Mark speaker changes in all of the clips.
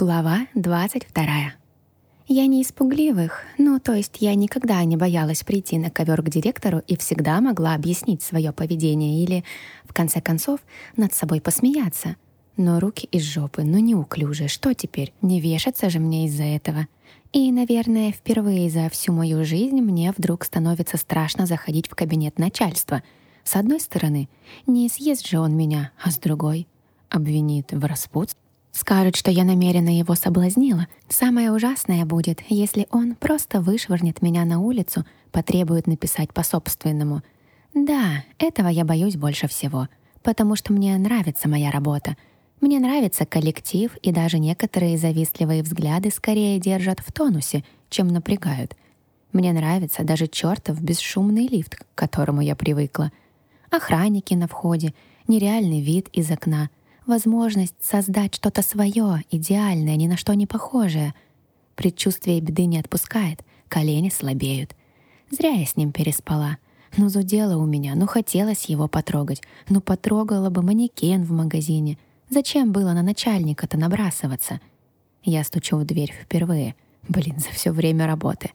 Speaker 1: Глава 22. Я не из пугливых, ну, то есть я никогда не боялась прийти на ковер к директору и всегда могла объяснить свое поведение или, в конце концов, над собой посмеяться. Но руки из жопы, ну неуклюже, что теперь? Не вешаться же мне из-за этого. И, наверное, впервые за всю мою жизнь мне вдруг становится страшно заходить в кабинет начальства. С одной стороны, не съест же он меня, а с другой — обвинит в распутстве Скажут, что я намеренно его соблазнила. Самое ужасное будет, если он просто вышвырнет меня на улицу, потребует написать по-собственному. Да, этого я боюсь больше всего, потому что мне нравится моя работа. Мне нравится коллектив, и даже некоторые завистливые взгляды скорее держат в тонусе, чем напрягают. Мне нравится даже чертов бесшумный лифт, к которому я привыкла. Охранники на входе, нереальный вид из окна — возможность создать что-то свое, идеальное, ни на что не похожее. Предчувствие беды не отпускает, колени слабеют. Зря я с ним переспала. Ну, зудело у меня, ну, хотелось его потрогать. Ну, потрогала бы манекен в магазине. Зачем было на начальника-то набрасываться? Я стучу в дверь впервые. Блин, за все время работы.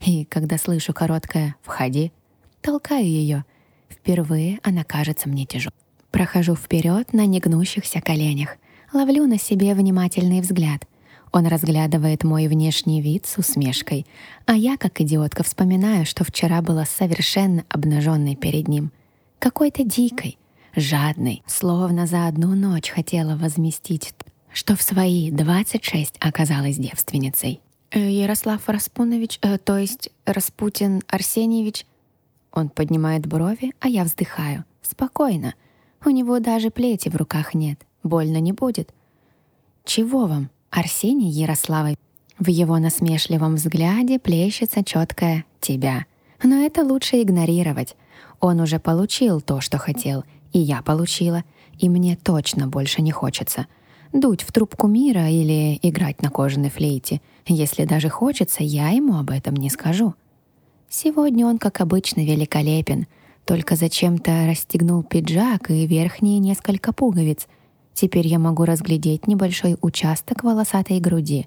Speaker 1: И когда слышу короткое «входи», толкаю ее. Впервые она кажется мне тяжелой. Прохожу вперед на негнущихся коленях. Ловлю на себе внимательный взгляд. Он разглядывает мой внешний вид с усмешкой, а я, как идиотка, вспоминаю, что вчера была совершенно обнаженной перед ним. Какой-то дикой, жадной, словно за одну ночь хотела возместить, что в свои 26 оказалась девственницей. «Э, «Ярослав Распунович, э, то есть Распутин Арсеньевич...» Он поднимает брови, а я вздыхаю. «Спокойно». У него даже плети в руках нет, больно не будет. Чего вам, Арсений Ярославой? В его насмешливом взгляде плещется четкое «тебя». Но это лучше игнорировать. Он уже получил то, что хотел, и я получила, и мне точно больше не хочется. Дуть в трубку мира или играть на кожаной флейте. Если даже хочется, я ему об этом не скажу. Сегодня он, как обычно, великолепен — только зачем-то расстегнул пиджак и верхние несколько пуговиц. Теперь я могу разглядеть небольшой участок волосатой груди.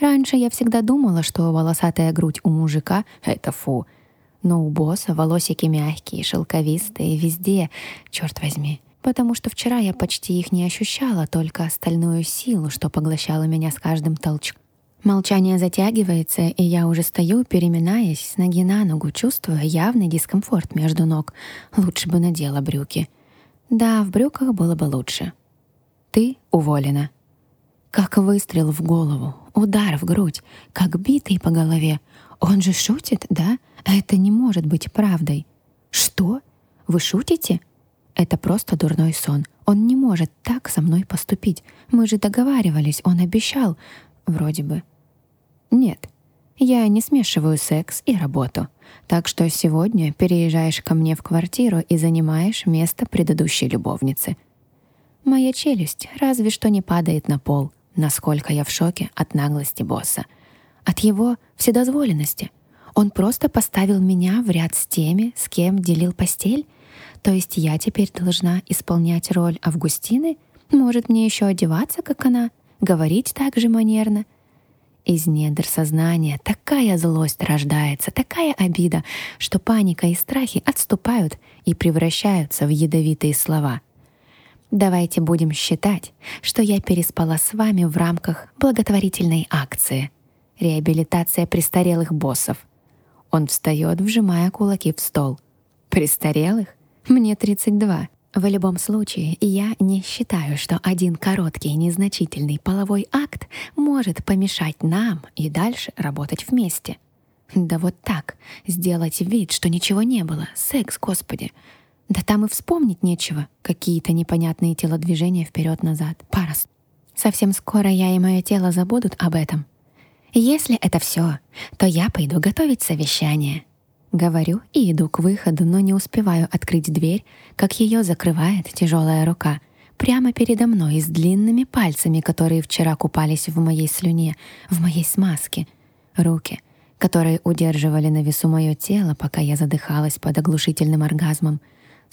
Speaker 1: Раньше я всегда думала, что волосатая грудь у мужика — это фу. Но у босса волосики мягкие, шелковистые, везде, черт возьми. Потому что вчера я почти их не ощущала, только остальную силу, что поглощала меня с каждым толчком. Молчание затягивается, и я уже стою, переминаясь с ноги на ногу, чувствуя явный дискомфорт между ног. Лучше бы надела брюки. Да, в брюках было бы лучше. Ты уволена. Как выстрел в голову, удар в грудь, как битый по голове. Он же шутит, да? Это не может быть правдой. Что? Вы шутите? Это просто дурной сон. Он не может так со мной поступить. Мы же договаривались, он обещал. Вроде бы. Нет, я не смешиваю секс и работу. Так что сегодня переезжаешь ко мне в квартиру и занимаешь место предыдущей любовницы. Моя челюсть разве что не падает на пол, насколько я в шоке от наглости босса. От его вседозволенности. Он просто поставил меня в ряд с теми, с кем делил постель. То есть я теперь должна исполнять роль Августины? Может, мне еще одеваться, как она? Говорить так же манерно? Из недр сознания такая злость рождается, такая обида, что паника и страхи отступают и превращаются в ядовитые слова. Давайте будем считать, что я переспала с вами в рамках благотворительной акции. Реабилитация престарелых боссов. Он встает, вжимая кулаки в стол. Престарелых? Мне 32. В любом случае, я не считаю, что один короткий незначительный половой акт может помешать нам и дальше работать вместе. Да вот так, сделать вид, что ничего не было. Секс, господи. Да там и вспомнить нечего. Какие-то непонятные телодвижения вперед-назад. Парас. Совсем скоро я и мое тело забудут об этом. Если это все, то я пойду готовить совещание. Говорю и иду к выходу, но не успеваю открыть дверь, как ее закрывает тяжелая рука прямо передо мной с длинными пальцами, которые вчера купались в моей слюне, в моей смазке. Руки, которые удерживали на весу мое тело, пока я задыхалась под оглушительным оргазмом.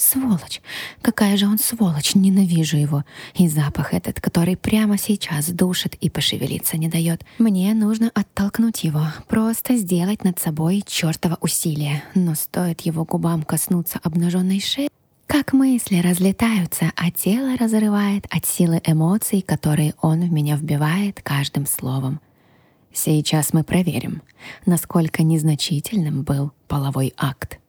Speaker 1: Сволочь! Какая же он сволочь! Ненавижу его! И запах этот, который прямо сейчас душит и пошевелиться не дает. Мне нужно оттолкнуть его, просто сделать над собой чертово усилие. Но стоит его губам коснуться обнаженной шеи, как мысли разлетаются, а тело разрывает от силы эмоций, которые он в меня вбивает каждым словом. Сейчас мы проверим, насколько незначительным был половой акт.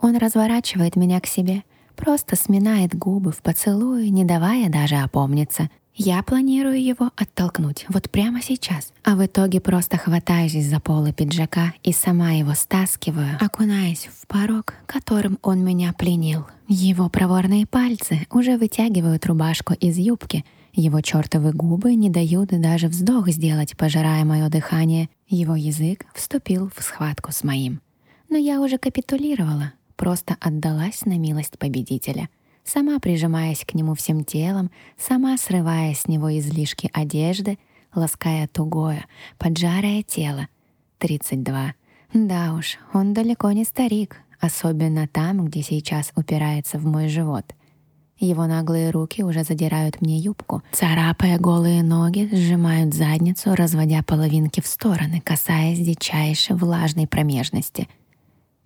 Speaker 1: Он разворачивает меня к себе, просто сминает губы в поцелуе, не давая даже опомниться. Я планирую его оттолкнуть вот прямо сейчас, а в итоге просто хватаюсь за полы пиджака и сама его стаскиваю, окунаясь в порог, которым он меня пленил. Его проворные пальцы уже вытягивают рубашку из юбки, его чертовы губы не дают даже вздох сделать, пожирая мое дыхание. Его язык вступил в схватку с моим. Но я уже капитулировала, просто отдалась на милость победителя, сама прижимаясь к нему всем телом, сама срывая с него излишки одежды, лаская тугое, поджарое тело. 32. Да уж, он далеко не старик, особенно там, где сейчас упирается в мой живот. Его наглые руки уже задирают мне юбку, царапая голые ноги, сжимают задницу, разводя половинки в стороны, касаясь дичайшей влажной промежности —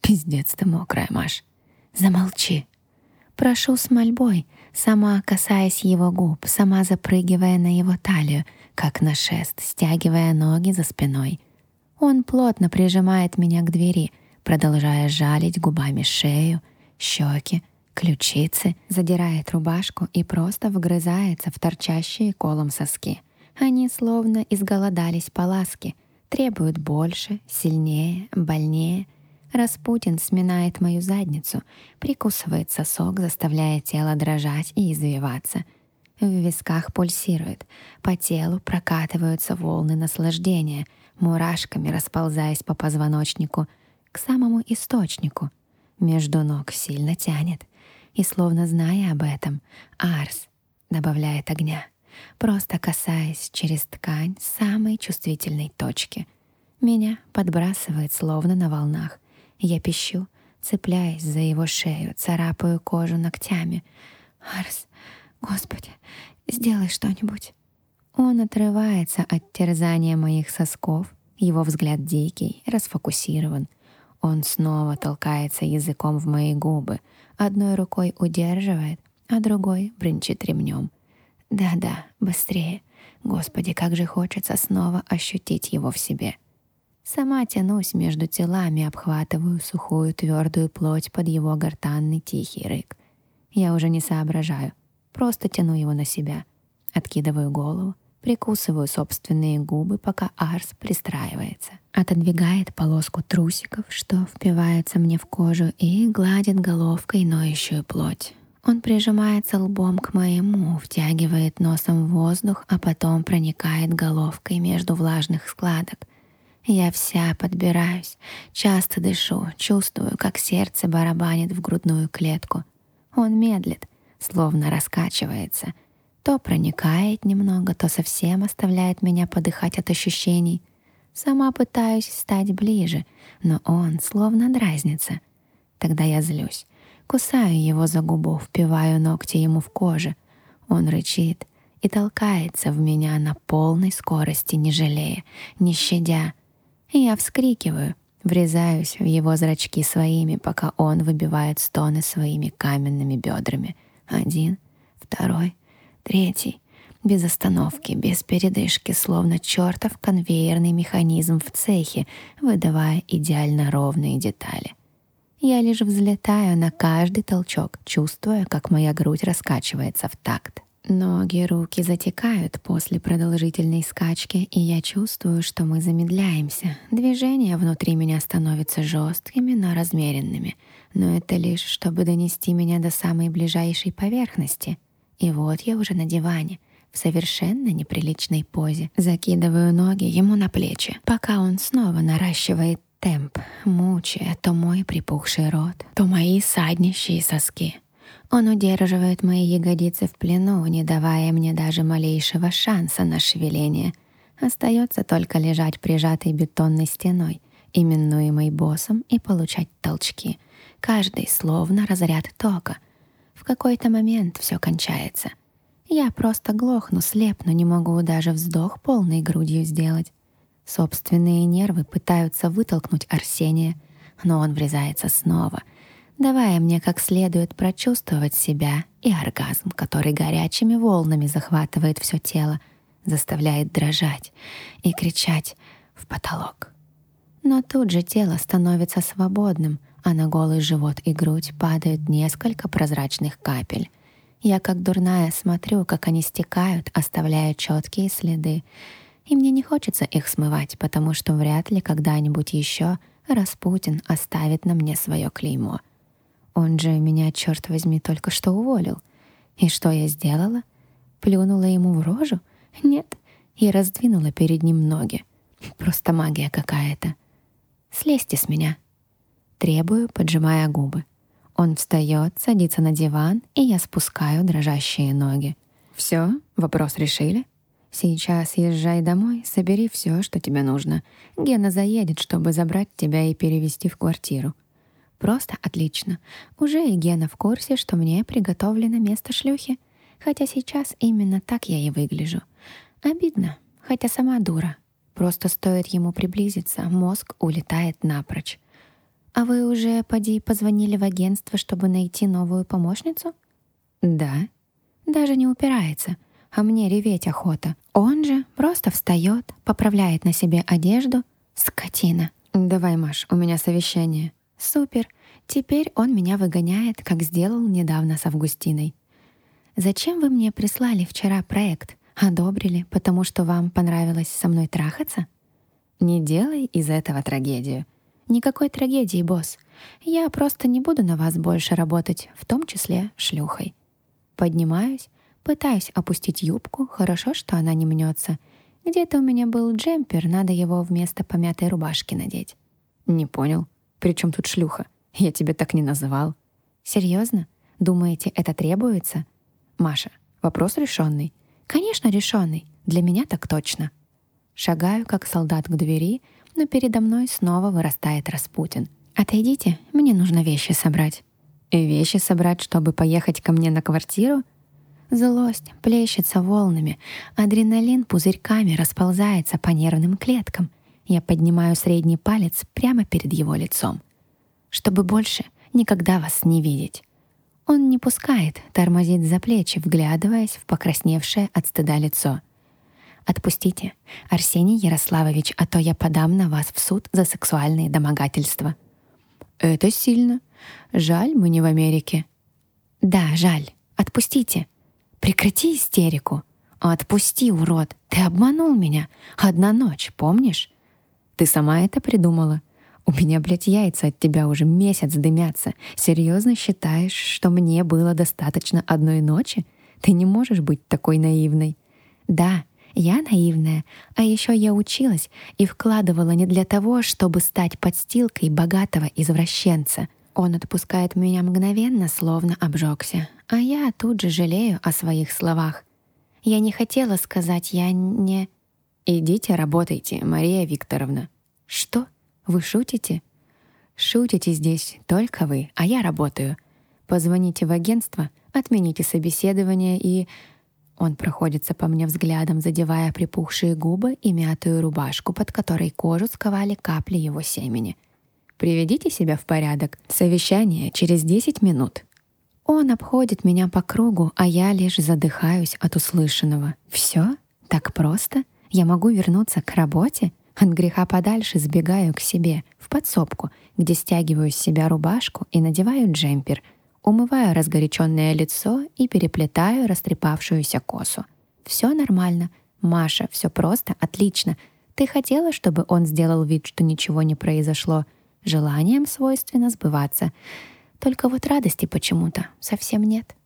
Speaker 1: Пиздец ты мокрая, Маш. Замолчи. Прошу с мольбой, сама касаясь его губ, сама запрыгивая на его талию, как на шест, стягивая ноги за спиной. Он плотно прижимает меня к двери, продолжая жалить губами шею, щеки, ключицы, задирает рубашку и просто вгрызается в торчащие колом соски. Они словно изголодались по ласке, требуют больше, сильнее, больнее — Распутин сминает мою задницу, прикусывает сосок, заставляя тело дрожать и извиваться. В висках пульсирует, по телу прокатываются волны наслаждения, мурашками расползаясь по позвоночнику к самому источнику. Между ног сильно тянет. И словно зная об этом, Арс добавляет огня, просто касаясь через ткань самой чувствительной точки. Меня подбрасывает словно на волнах, я пищу, цепляясь за его шею, царапаю кожу ногтями. «Арс, Господи, сделай что-нибудь!» Он отрывается от терзания моих сосков, его взгляд дикий, расфокусирован. Он снова толкается языком в мои губы, одной рукой удерживает, а другой брынчит ремнем. Да-да, быстрее. Господи, как же хочется снова ощутить его в себе. Сама тянусь между телами, обхватываю сухую твердую плоть под его гортанный тихий рык. Я уже не соображаю, просто тяну его на себя. Откидываю голову, прикусываю собственные губы, пока Арс пристраивается. Отодвигает полоску трусиков, что впивается мне в кожу, и гладит головкой ноющую плоть. Он прижимается лбом к моему, втягивает носом воздух, а потом проникает головкой между влажных складок — я вся подбираюсь, часто дышу, чувствую, как сердце барабанит в грудную клетку. Он медлит, словно раскачивается. То проникает немного, то совсем оставляет меня подыхать от ощущений. Сама пытаюсь стать ближе, но он словно дразнится. Тогда я злюсь. Кусаю его за губу, впиваю ногти ему в кожу. Он рычит и толкается в меня на полной скорости, не жалея, не щадя, я вскрикиваю, врезаюсь в его зрачки своими, пока он выбивает стоны своими каменными бедрами. Один, второй, третий. Без остановки, без передышки, словно чертов конвейерный механизм в цехе, выдавая идеально ровные детали. Я лишь взлетаю на каждый толчок, чувствуя, как моя грудь раскачивается в такт. Ноги, руки затекают после продолжительной скачки, и я чувствую, что мы замедляемся. Движения внутри меня становятся жесткими, но размеренными. Но это лишь, чтобы донести меня до самой ближайшей поверхности. И вот я уже на диване, в совершенно неприличной позе. Закидываю ноги ему на плечи, пока он снова наращивает темп, мучая то мой припухший рот, то мои саднищие соски. Он удерживает мои ягодицы в плену, не давая мне даже малейшего шанса на шевеление. Остается только лежать прижатой бетонной стеной, именуемой боссом, и получать толчки. каждый словно разряд тока. В какой-то момент все кончается. Я просто глохну, слепну, не могу даже вздох полной грудью сделать. Собственные нервы пытаются вытолкнуть Арсения, но он врезается снова, давая мне как следует прочувствовать себя и оргазм, который горячими волнами захватывает все тело, заставляет дрожать и кричать в потолок. Но тут же тело становится свободным, а на голый живот и грудь падают несколько прозрачных капель. Я как дурная смотрю, как они стекают, оставляя четкие следы. И мне не хочется их смывать, потому что вряд ли когда-нибудь еще Распутин оставит на мне свое клеймо. Он же меня, черт возьми, только что уволил. И что я сделала? Плюнула ему в рожу? Нет, и раздвинула перед ним ноги. Просто магия какая-то. Слезьте с меня. Требую, поджимая губы. Он встает, садится на диван, и я спускаю дрожащие ноги. Все, вопрос решили? Сейчас езжай домой, собери все, что тебе нужно. Гена заедет, чтобы забрать тебя и перевести в квартиру. Просто отлично. Уже и Гена в курсе, что мне приготовлено место шлюхи. Хотя сейчас именно так я и выгляжу. Обидно, хотя сама дура. Просто стоит ему приблизиться, мозг улетает напрочь. «А вы уже, поди, позвонили в агентство, чтобы найти новую помощницу?» «Да». Даже не упирается, а мне реветь охота. Он же просто встает, поправляет на себе одежду. Скотина. «Давай, Маш, у меня совещание». «Супер. Теперь он меня выгоняет, как сделал недавно с Августиной». «Зачем вы мне прислали вчера проект?» Одобрили, потому что вам понравилось со мной трахаться? Не делай из этого трагедию. Никакой трагедии, босс. Я просто не буду на вас больше работать, в том числе шлюхой. Поднимаюсь, пытаюсь опустить юбку, хорошо, что она не мнется. Где-то у меня был джемпер, надо его вместо помятой рубашки надеть. Не понял. При чем тут шлюха? Я тебя так не называл. Серьезно? Думаете, это требуется? Маша, вопрос решенный. Конечно, решенный. Для меня так точно. Шагаю, как солдат к двери, но передо мной снова вырастает Распутин. «Отойдите, мне нужно вещи собрать». И вещи собрать, чтобы поехать ко мне на квартиру? Злость плещется волнами, адреналин пузырьками расползается по нервным клеткам. Я поднимаю средний палец прямо перед его лицом. Чтобы больше никогда вас не видеть. Он не пускает, тормозит за плечи, вглядываясь в покрасневшее от стыда лицо. «Отпустите, Арсений Ярославович, а то я подам на вас в суд за сексуальные домогательства». «Это сильно. Жаль, мы не в Америке». «Да, жаль. Отпустите. Прекрати истерику. Отпусти, урод. Ты обманул меня. Одна ночь, помнишь? Ты сама это придумала. У меня, блядь, яйца от тебя уже месяц дымятся. Серьезно считаешь, что мне было достаточно одной ночи? Ты не можешь быть такой наивной. Да, я наивная, а еще я училась и вкладывала не для того, чтобы стать подстилкой богатого извращенца. Он отпускает меня мгновенно, словно обжегся, а я тут же жалею о своих словах. Я не хотела сказать, я не... «Идите работайте, Мария Викторовна». «Что?» Вы шутите? Шутите здесь только вы, а я работаю. Позвоните в агентство, отмените собеседование и... Он проходится по мне взглядом, задевая припухшие губы и мятую рубашку, под которой кожу сковали капли его семени. «Приведите себя в порядок. Совещание через 10 минут». Он обходит меня по кругу, а я лишь задыхаюсь от услышанного. «Все? Так просто? Я могу вернуться к работе?» От греха подальше сбегаю к себе, в подсобку, где стягиваю с себя рубашку и надеваю джемпер, умываю разгоряченное лицо и переплетаю растрепавшуюся косу. Все нормально. Маша, все просто, отлично. Ты хотела, чтобы он сделал вид, что ничего не произошло. Желанием свойственно сбываться. Только вот радости почему-то совсем нет.